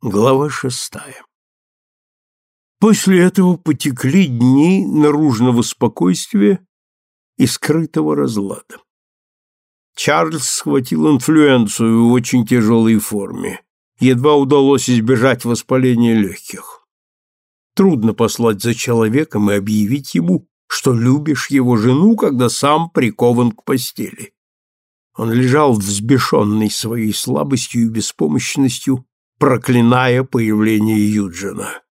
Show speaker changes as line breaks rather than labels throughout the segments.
Глава шестая После этого потекли дни наружного спокойствия и скрытого разлада. Чарльз схватил инфлюенцию в очень тяжелой форме. Едва удалось избежать воспаления легких. Трудно послать за человеком и объявить ему, что любишь его жену, когда сам прикован к постели. Он лежал взбешенный своей слабостью и беспомощностью, проклиная появление Юджина.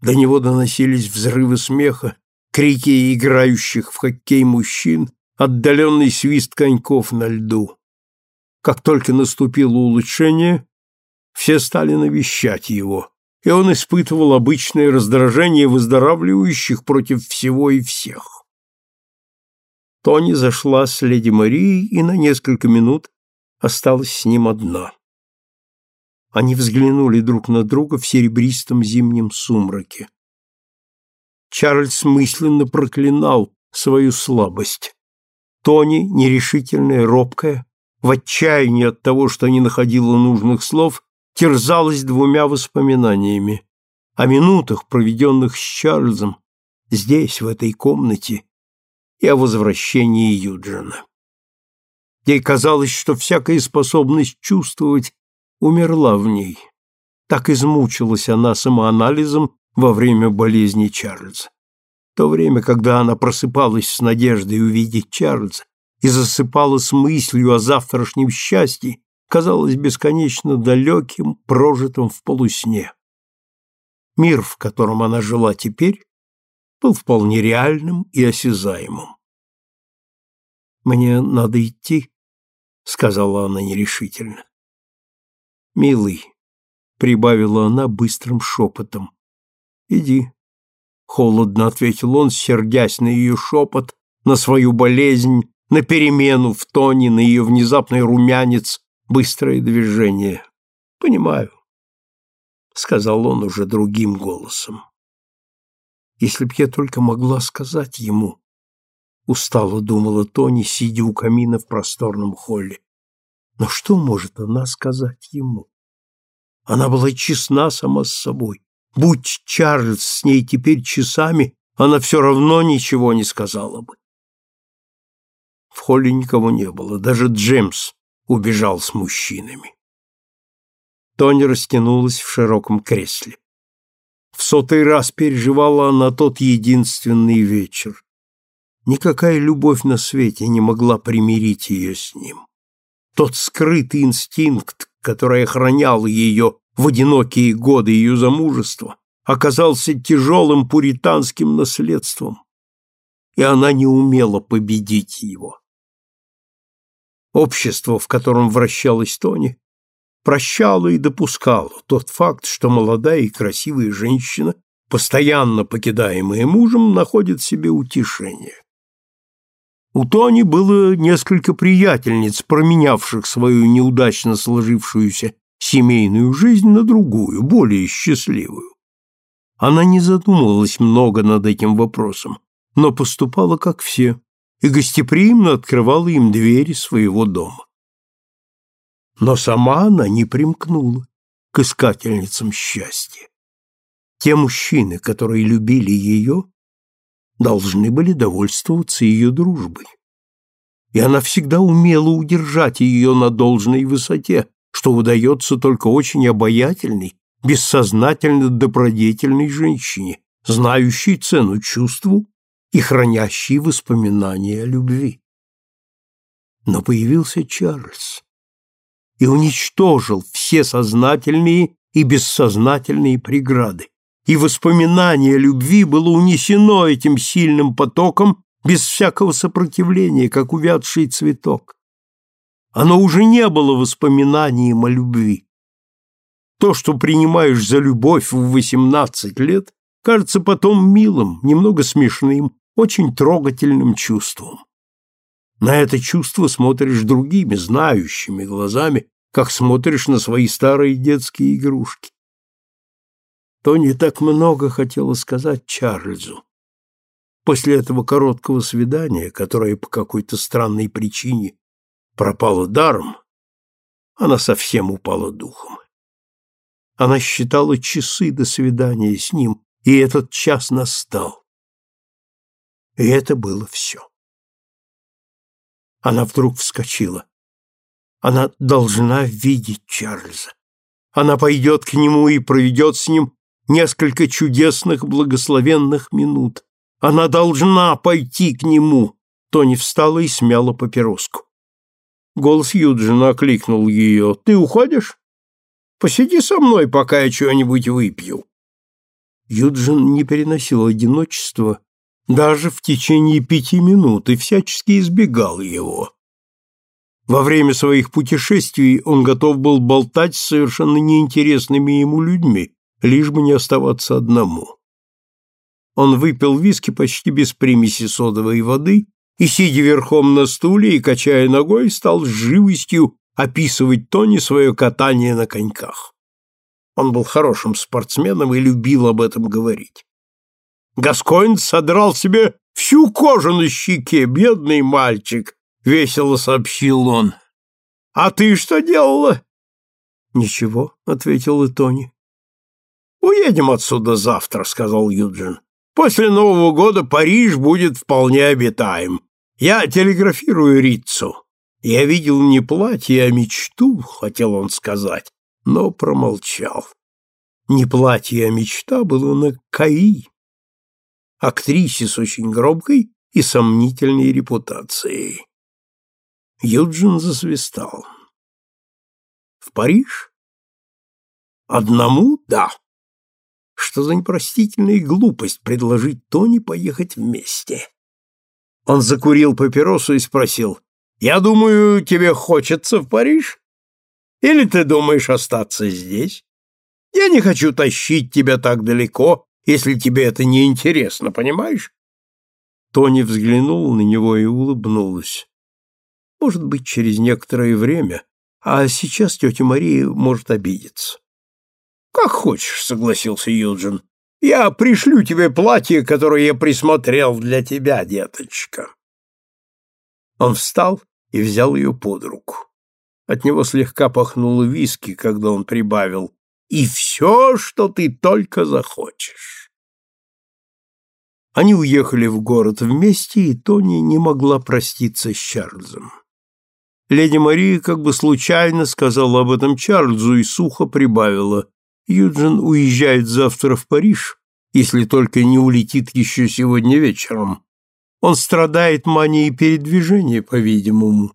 До него доносились взрывы смеха, крики играющих в хоккей мужчин, отдаленный свист коньков на льду. Как только наступило улучшение, все стали навещать его, и он испытывал обычное раздражение выздоравливающих против всего и всех. Тони зашла с леди Марией и на несколько минут осталась с ним одна. Они взглянули друг на друга в серебристом зимнем сумраке. Чарльз мысленно проклинал свою слабость. Тони, нерешительная, робкая, в отчаянии от того, что не находила нужных слов, терзалась двумя воспоминаниями о минутах, проведенных с Чарльзом здесь, в этой комнате, и о возвращении Юджина. Ей казалось, что всякая способность чувствовать умерла в ней. Так измучилась она самоанализом во время болезни Чарльза. То время, когда она просыпалась с надеждой увидеть Чарльза и засыпала с мыслью о завтрашнем счастье, казалось бесконечно далеким, прожитым в полусне. Мир, в котором она жила теперь, был вполне реальным и осязаемым. «Мне надо идти», — сказала она нерешительно. «Милый», — прибавила она быстрым шепотом, — «иди». Холодно ответил он, сердясь на ее шепот, на свою болезнь, на перемену в тоне, на ее внезапный румянец, быстрое движение. «Понимаю», — сказал он уже другим голосом. «Если б я только могла сказать ему», — устало думала Тони, сидя у камина в просторном холле. Но что может она сказать ему? Она была честна сама с собой. Будь Чарльз с ней теперь часами, она все равно ничего не сказала бы. В холле никого не было, даже Джеймс убежал с мужчинами. Тони растянулась в широком кресле. В сотый раз переживала она тот единственный вечер. Никакая любовь на свете не могла примирить ее с ним. Тот скрытый инстинкт, который охранял ее в одинокие годы ее замужества, оказался тяжелым пуританским наследством, и она не умела победить его. Общество, в котором вращалась Тони, прощало и допускало тот факт, что молодая и красивая женщина, постоянно покидаемая мужем, находит себе утешение. У Тони было несколько приятельниц, променявших свою неудачно сложившуюся семейную жизнь на другую, более счастливую. Она не задумывалась много над этим вопросом, но поступала как все и гостеприимно открывала им двери своего дома. Но сама она не примкнула к искательницам счастья. Те мужчины, которые любили ее, должны были довольствоваться ее дружбой. И она всегда умела удержать ее на должной высоте, что удается только очень обаятельной, бессознательно добродетельной женщине, знающей цену чувству и хранящей воспоминания о любви. Но появился Чарльз и уничтожил все сознательные и бессознательные преграды, и воспоминание любви было унесено этим сильным потоком без всякого сопротивления, как увядший цветок. Оно уже не было воспоминанием о любви. То, что принимаешь за любовь в восемнадцать лет, кажется потом милым, немного смешным, очень трогательным чувством. На это чувство смотришь другими, знающими глазами, как смотришь на свои старые детские игрушки. Тони так много хотела сказать Чарльзу. После этого короткого свидания, которое по какой-то странной причине пропало даром, она совсем упала духом. Она считала часы до свидания с ним, и этот час настал. И это было все. Она вдруг вскочила. Она должна видеть Чарльза. Она пойдет к нему и проведет с ним несколько чудесных благословенных минут. Она должна пойти к нему. Тони встала и смяла папироску. Голос Юджина окликнул ее. «Ты уходишь? Посиди со мной, пока я что-нибудь выпью». Юджин не переносил одиночества даже в течение пяти минут и всячески избегал его. Во время своих путешествий он готов был болтать с совершенно неинтересными ему людьми, лишь бы не оставаться одному. Он выпил виски почти без примеси содовой воды и, сидя верхом на стуле и качая ногой, стал с живостью описывать Тони свое катание на коньках. Он был хорошим спортсменом и любил об этом говорить. Гаскоин содрал себе всю кожу на щеке, бедный мальчик, — весело сообщил он. — А ты что делала? — Ничего, — ответила Тони. — Уедем отсюда завтра, — сказал Юджин. После Нового года Париж будет вполне обитаем. Я телеграфирую Рицу. Я видел не платье, а мечту, хотел он сказать, но промолчал. Не платье, а мечта было на Каи, актрисе с очень громкой и сомнительной репутацией. Юджин засвистал. В Париж? Одному? Да. Что за непростительная глупость предложить Тони поехать вместе? Он закурил папиросу и спросил, «Я думаю, тебе хочется в Париж? Или ты думаешь остаться здесь? Я не хочу тащить тебя так далеко, если тебе это не интересно, понимаешь?» Тони взглянул на него и улыбнулась. «Может быть, через некоторое время, а сейчас тетя Мария может обидеться». «Как хочешь», — согласился Юджин. «Я пришлю тебе платье, которое я присмотрел для тебя, деточка». Он встал и взял ее под руку. От него слегка пахнуло виски, когда он прибавил «И все, что ты только захочешь». Они уехали в город вместе, и Тони не могла проститься с Чарльзом. Леди Мария как бы случайно сказала об этом Чарльзу и сухо прибавила Юджин уезжает завтра в Париж, если только не улетит еще сегодня вечером. Он страдает манией передвижения, по-видимому.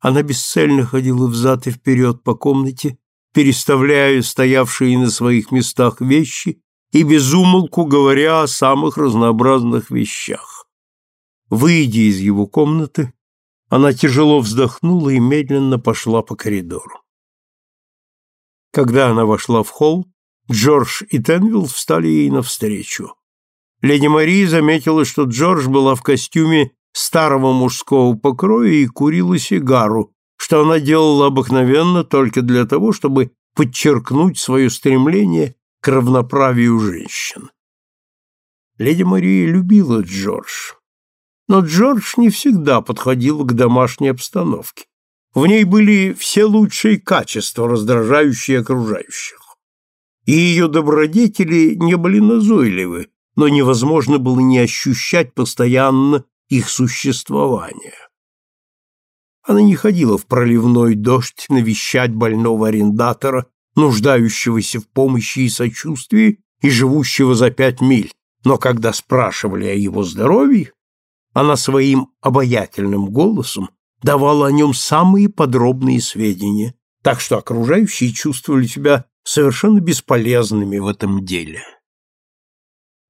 Она бесцельно ходила взад и вперед по комнате, переставляя стоявшие на своих местах вещи и безумолку говоря о самых разнообразных вещах. Выйдя из его комнаты, она тяжело вздохнула и медленно пошла по коридору. Когда она вошла в холл, Джордж и Тенвилл встали ей навстречу. Леди Мария заметила, что Джордж была в костюме старого мужского покроя и курила сигару, что она делала обыкновенно только для того, чтобы подчеркнуть свое стремление к равноправию женщин. Леди Мария любила Джордж, но Джордж не всегда подходил к домашней обстановке. В ней были все лучшие качества, раздражающие окружающих. И ее добродетели не были назойливы, но невозможно было не ощущать постоянно их существование. Она не ходила в проливной дождь навещать больного арендатора, нуждающегося в помощи и сочувствии и живущего за пять миль, но когда спрашивали о его здоровье, она своим обаятельным голосом давала о нем самые подробные сведения, так что окружающие чувствовали себя совершенно бесполезными в этом деле.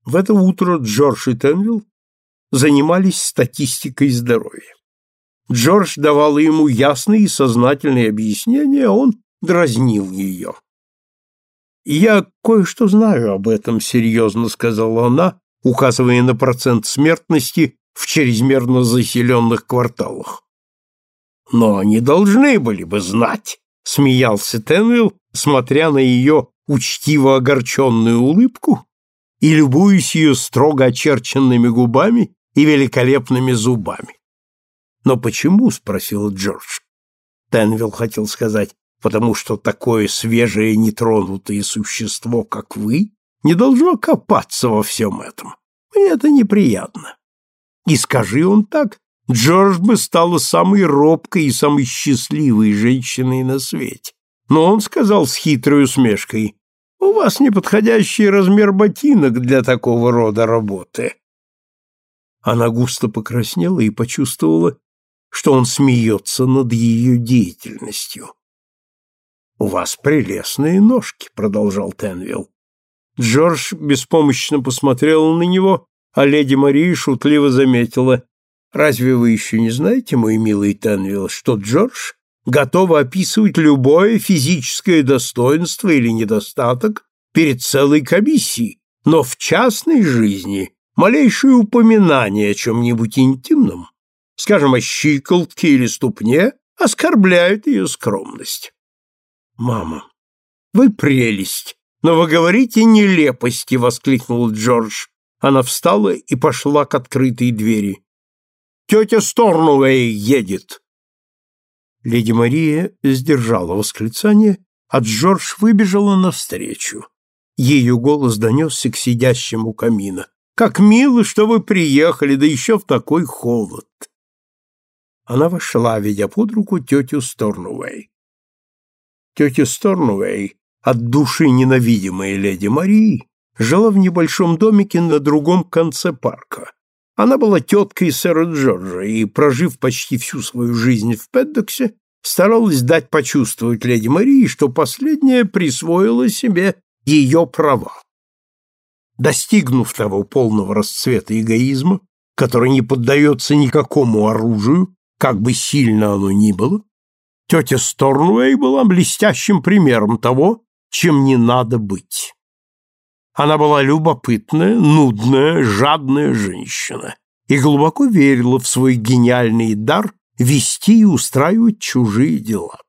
В это утро Джордж и Тенвилл занимались статистикой здоровья. Джордж давал ему ясные и сознательные объяснения, а он дразнил ее. «Я кое-что знаю об этом», — серьезно сказала она, указывая на процент смертности в чрезмерно заселенных кварталах. Но они должны были бы знать, смеялся Тенвилл, смотря на ее учтиво огорченную улыбку и любуясь ее строго очерченными губами и великолепными зубами. «Но почему?» — спросил Джордж. Тенвилл хотел сказать, потому что такое свежее нетронутое существо, как вы, не должно копаться во всем этом. Мне это неприятно. И скажи он так, Джордж бы стала самой робкой и самой счастливой женщиной на свете. Но он сказал с хитрой усмешкой, «У вас неподходящий размер ботинок для такого рода работы». Она густо покраснела и почувствовала, что он смеется над ее деятельностью. «У вас прелестные ножки», — продолжал Тенвилл. Джордж беспомощно посмотрел на него, а леди Мария шутливо заметила, «Разве вы еще не знаете, мой милый Тенвилл, что Джордж готов описывать любое физическое достоинство или недостаток перед целой комиссией, но в частной жизни малейшее упоминание о чем-нибудь интимном, скажем, о щиколотке или ступне, оскорбляет ее скромность. «Мама, вы прелесть, но вы говорите нелепости!» — воскликнул Джордж. Она встала и пошла к открытой двери. «Тетя Сторнуэй едет!» Леди Мария сдержала восклицание, а Джордж выбежала навстречу. Ее голос донесся к сидящему камина. «Как мило, что вы приехали, да еще в такой холод!» Она вошла, ведя под руку тетю Сторнуэй. Тетя Сторнуэй, от души ненавидимая леди Марии, жила в небольшом домике на другом конце парка. Она была теткой сэра Джорджа и, прожив почти всю свою жизнь в Педдоксе, старалась дать почувствовать леди Марии, что последняя присвоила себе ее права. Достигнув того полного расцвета эгоизма, который не поддается никакому оружию, как бы сильно оно ни было, Тетя Сторнуэй была блестящим примером того, чем не надо быть. Она была любопытная, нудная, жадная женщина и глубоко верила в свой гениальный дар вести и устраивать чужие дела.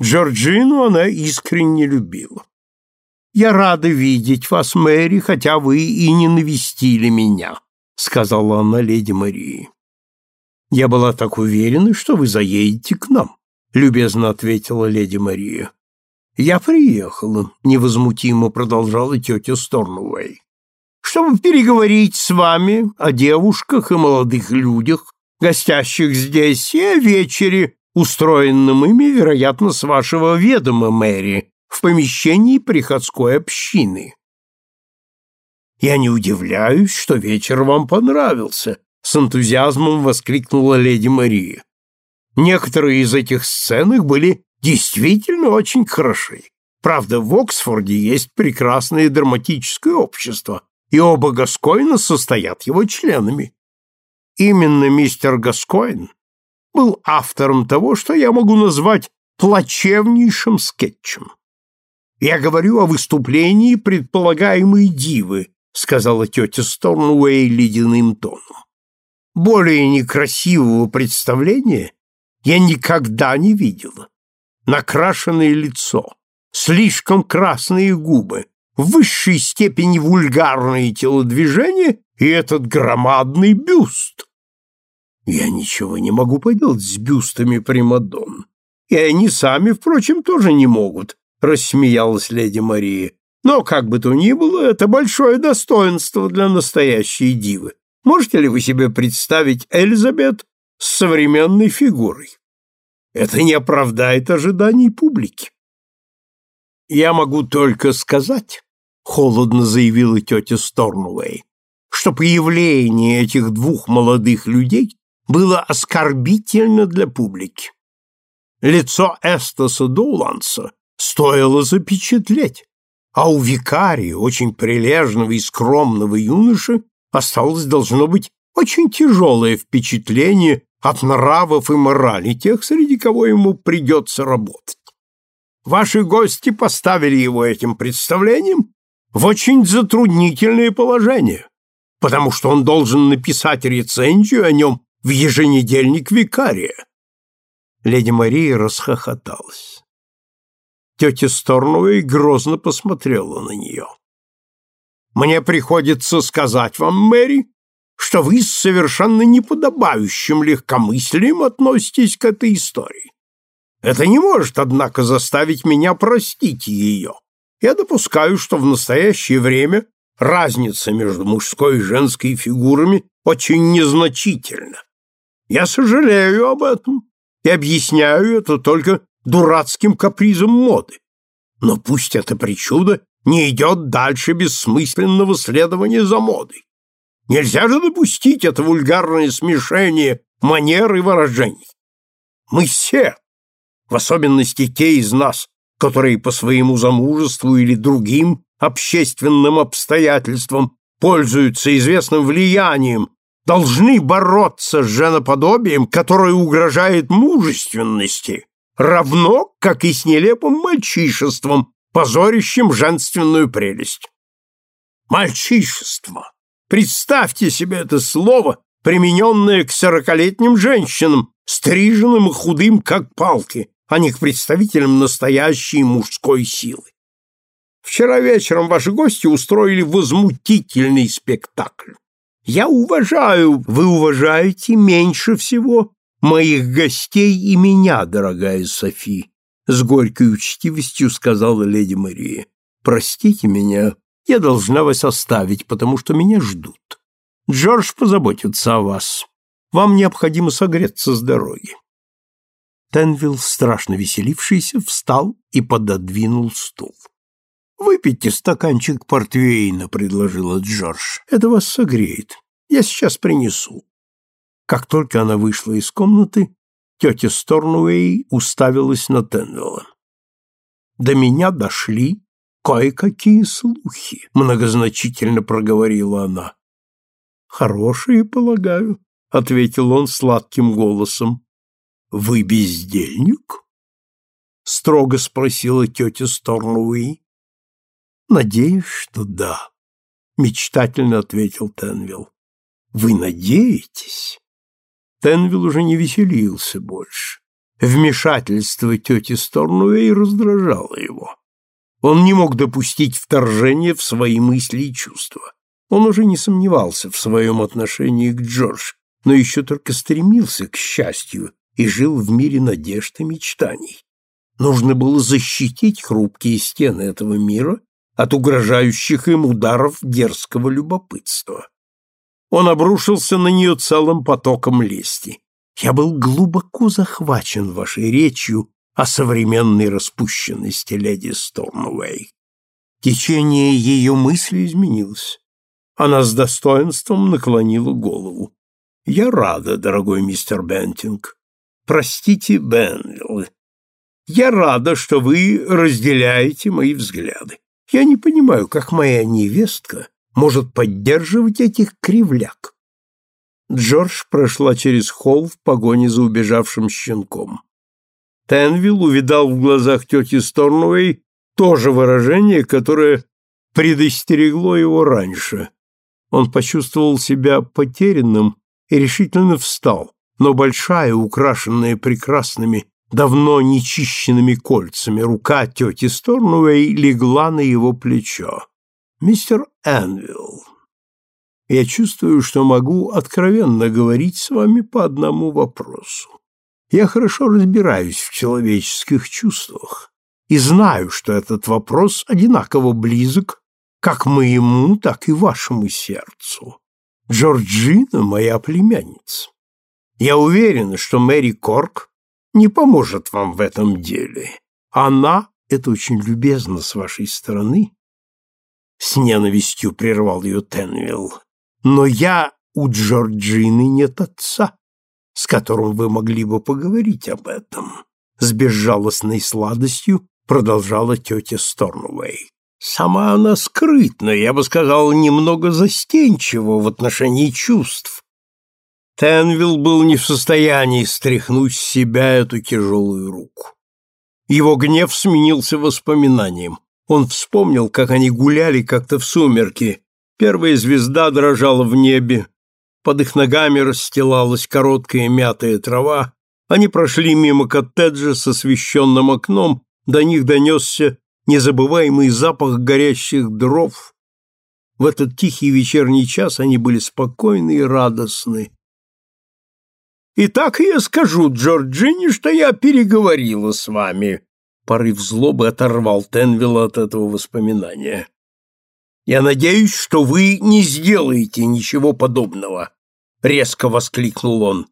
Джорджину она искренне любила. «Я рада видеть вас, Мэри, хотя вы и не навестили меня», — сказала она леди Марии. Я была так уверена, что вы заедете к нам, любезно ответила леди Мария. Я приехала, невозмутимо продолжала тетя Сторнуэй, чтобы переговорить с вами о девушках и молодых людях, гостящих здесь, и о вечере, устроенном ими, вероятно, с вашего ведома, Мэри, в помещении приходской общины. Я не удивляюсь, что вечер вам понравился, с энтузиазмом воскликнула леди Мария. Некоторые из этих сцен их были действительно очень хороши. Правда, в Оксфорде есть прекрасное драматическое общество, и оба Гаскоина состоят его членами. Именно мистер Гаскоин был автором того, что я могу назвать плачевнейшим скетчем. Я говорю о выступлении предполагаемой дивы, сказала тетя Сторнуэй ледяным тоном. Более некрасивого представления я никогда не видела. Накрашенное лицо, слишком красные губы, в высшей степени вульгарные телодвижения и этот громадный бюст. Я ничего не могу поделать с бюстами Примадонн. И они сами, впрочем, тоже не могут, рассмеялась леди Мария. Но, как бы то ни было, это большое достоинство для настоящей дивы. Можете ли вы себе представить Элизабет с современной фигурой? Это не оправдает ожиданий публики. Я могу только сказать, холодно заявила тетя Сторнуэй, что появление этих двух молодых людей было оскорбительно для публики. Лицо Эстаса Доуланса стоило запечатлеть, а у викария, очень прилежного и скромного юноши, осталось, должно быть, очень тяжелое впечатление от нравов и морали тех, среди кого ему придется работать. Ваши гости поставили его этим представлением в очень затруднительное положение, потому что он должен написать рецензию о нем в еженедельник викария. Леди Мария расхохоталась. Тетя Сторновой грозно посмотрела на нее. Мне приходится сказать вам, Мэри, что вы с совершенно неподобающим легкомыслием относитесь к этой истории. Это не может, однако, заставить меня простить ее. Я допускаю, что в настоящее время разница между мужской и женской фигурами очень незначительна. Я сожалею об этом и объясняю это только дурацким капризом моды. Но пусть эта причуда не идет дальше бессмысленного следования за модой. Нельзя же допустить это вульгарное смешение манер и выражений. Мы все, в особенности те из нас, которые по своему замужеству или другим общественным обстоятельствам пользуются известным влиянием, должны бороться с женоподобием, которое угрожает мужественности, равно как и с нелепым мальчишеством, позорящим женственную прелесть. Мальчишество! Представьте себе это слово, примененное к сорокалетним женщинам, стриженным и худым, как палки, а не к представителям настоящей мужской силы. Вчера вечером ваши гости устроили возмутительный спектакль. Я уважаю, вы уважаете меньше всего моих гостей и меня, дорогая Софи, с горькой учтивостью сказала леди Мария. Простите меня, я должна вас оставить, потому что меня ждут. Джордж позаботится о вас. Вам необходимо согреться с дороги. Тенвилл, страшно веселившийся, встал и пододвинул стул. «Выпейте стаканчик портвейна», — предложила Джордж. «Это вас согреет. Я сейчас принесу». Как только она вышла из комнаты, тетя Сторнуэй уставилась на Тенвилла. До меня дошли кое-какие слухи, многозначительно проговорила она. Хорошие, полагаю, ответил он сладким голосом. Вы бездельник? строго спросила тетя Сторнуи. Надеюсь, что да, мечтательно ответил Тенвилл. Вы надеетесь? Тенвилл уже не веселился больше. Вмешательство тети Сторнуэй раздражало его. Он не мог допустить вторжения в свои мысли и чувства. Он уже не сомневался в своем отношении к Джордж, но еще только стремился к счастью и жил в мире надежд и мечтаний. Нужно было защитить хрупкие стены этого мира от угрожающих им ударов дерзкого любопытства. Он обрушился на нее целым потоком лести. «Я был глубоко захвачен вашей речью о современной распущенности леди Стормуэй. Течение ее мысли изменилось. Она с достоинством наклонила голову. «Я рада, дорогой мистер Бентинг. Простите, Бенвилл. Я рада, что вы разделяете мои взгляды. Я не понимаю, как моя невестка может поддерживать этих кривляк». Джордж прошла через холл в погоне за убежавшим щенком. Тенвилл увидал в глазах тети Сторнуэй то же выражение, которое предостерегло его раньше. Он почувствовал себя потерянным и решительно встал, но большая, украшенная прекрасными, давно нечищенными кольцами рука тети Сторнуэй легла на его плечо. «Мистер Энвилл, я чувствую, что могу откровенно говорить с вами по одному вопросу. Я хорошо разбираюсь в человеческих чувствах и знаю, что этот вопрос одинаково близок как моему, так и вашему сердцу. Джорджина моя племянница. Я уверен, что Мэри Корк не поможет вам в этом деле. Она, это очень любезно с вашей стороны, с ненавистью прервал ее Тенвилл, но я у Джорджины нет отца с которым вы могли бы поговорить об этом, с безжалостной сладостью продолжала тетя Сторнуэй. Сама она скрытна, я бы сказал, немного застенчива в отношении чувств. Тенвилл был не в состоянии стряхнуть с себя эту тяжелую руку. Его гнев сменился воспоминанием. Он вспомнил, как они гуляли как-то в сумерки. Первая звезда дрожала в небе, под их ногами расстилалась короткая мятая трава, они прошли мимо коттеджа с освещенным окном, до них донесся незабываемый запах горящих дров. В этот тихий вечерний час они были спокойны и радостны. И так я скажу Джорджине, что я переговорила с вами. Порыв злобы оторвал Тенвилла от этого воспоминания. Я надеюсь, что вы не сделаете ничего подобного, резко воскликнул он.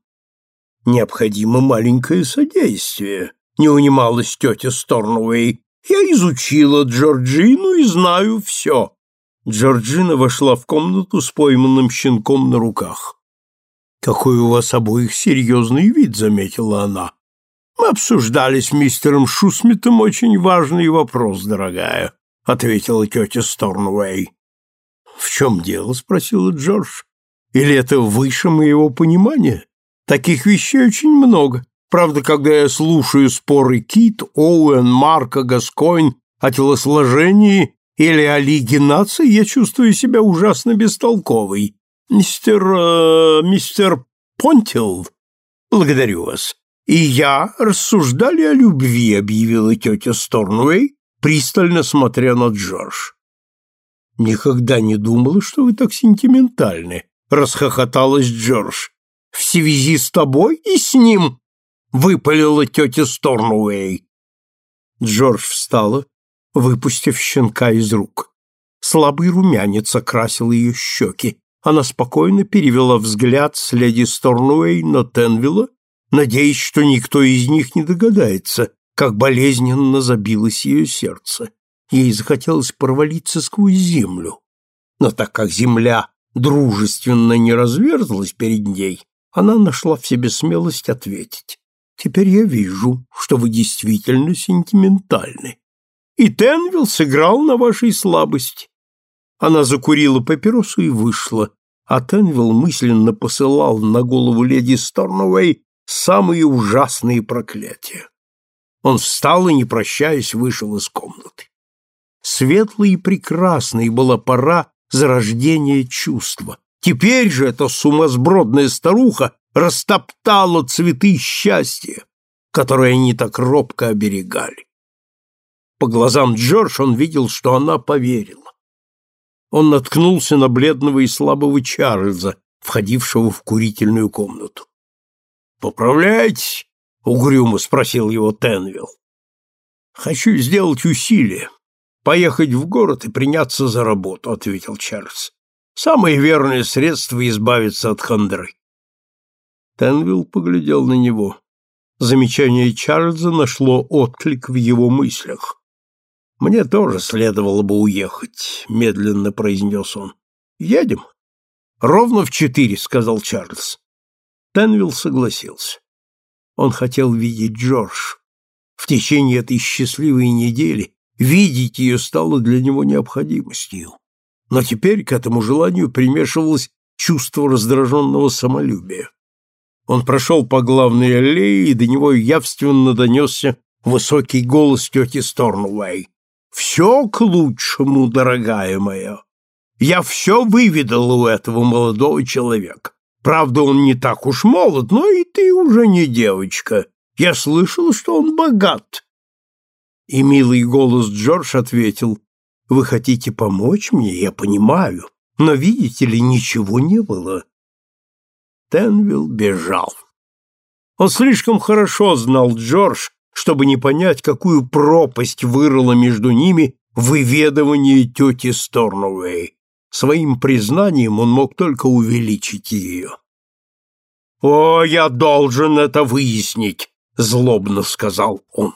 Необходимо маленькое содействие, не унималась тетя Сторнуэй. Я изучила Джорджину и знаю все. Джорджина вошла в комнату с пойманным щенком на руках. «Какой у вас обоих серьезный вид», — заметила она. «Мы обсуждали с мистером Шусмитом очень важный вопрос, дорогая», — ответила тетя Сторнуэй. «В чем дело?» — спросила Джордж. «Или это выше моего понимания? Таких вещей очень много. Правда, когда я слушаю споры Кит, Оуэн, Марка, Гаскойн о телосложении или о Лиге наций, я чувствую себя ужасно бестолковой. Мистер... Э, мистер Понтил, благодарю вас. И я рассуждали о любви, объявила тетя Сторнуэй, пристально смотря на Джордж. Никогда не думала, что вы так сентиментальны, расхохоталась Джордж. В связи с тобой и с ним, выпалила тетя Сторнуэй. Джордж встала, выпустив щенка из рук. Слабый румянец окрасил ее щеки. Она спокойно перевела взгляд с леди Сторнуэй на Тенвилла, надеясь, что никто из них не догадается, как болезненно забилось ее сердце. Ей захотелось провалиться сквозь землю. Но так как земля дружественно не разверзлась перед ней, она нашла в себе смелость ответить. «Теперь я вижу, что вы действительно сентиментальны. И Тенвилл сыграл на вашей слабости. Она закурила папиросу и вышла, а Тенвилл мысленно посылал на голову леди Сторновой самые ужасные проклятия. Он встал и, не прощаясь, вышел из комнаты. Светлой и прекрасной была пора зарождения чувства. Теперь же эта сумасбродная старуха растоптала цветы счастья, которые они так робко оберегали. По глазам Джордж он видел, что она поверила он наткнулся на бледного и слабого Чарльза, входившего в курительную комнату. «Поправляйтесь?» — угрюмо спросил его Тенвилл. «Хочу сделать усилие, поехать в город и приняться за работу», — ответил Чарльз. «Самое верное средство избавиться от хандры». Тенвилл поглядел на него. Замечание Чарльза нашло отклик в его мыслях. Мне тоже следовало бы уехать, медленно произнес он. Едем? Ровно в четыре, сказал Чарльз. Тенвилл согласился. Он хотел видеть Джордж. В течение этой счастливой недели видеть ее стало для него необходимостью. Но теперь к этому желанию примешивалось чувство раздраженного самолюбия. Он прошел по главной аллее, и до него явственно донесся высокий голос тети Сторнуэй. Все к лучшему, дорогая моя. Я все выведал у этого молодого человека. Правда, он не так уж молод, но и ты уже не девочка. Я слышал, что он богат. И милый голос Джордж ответил, «Вы хотите помочь мне, я понимаю, но, видите ли, ничего не было». Тенвилл бежал. Он слишком хорошо знал Джордж, чтобы не понять, какую пропасть вырыло между ними выведывание тети Сторнуэй. Своим признанием он мог только увеличить ее. «О, я должен это выяснить», — злобно сказал он.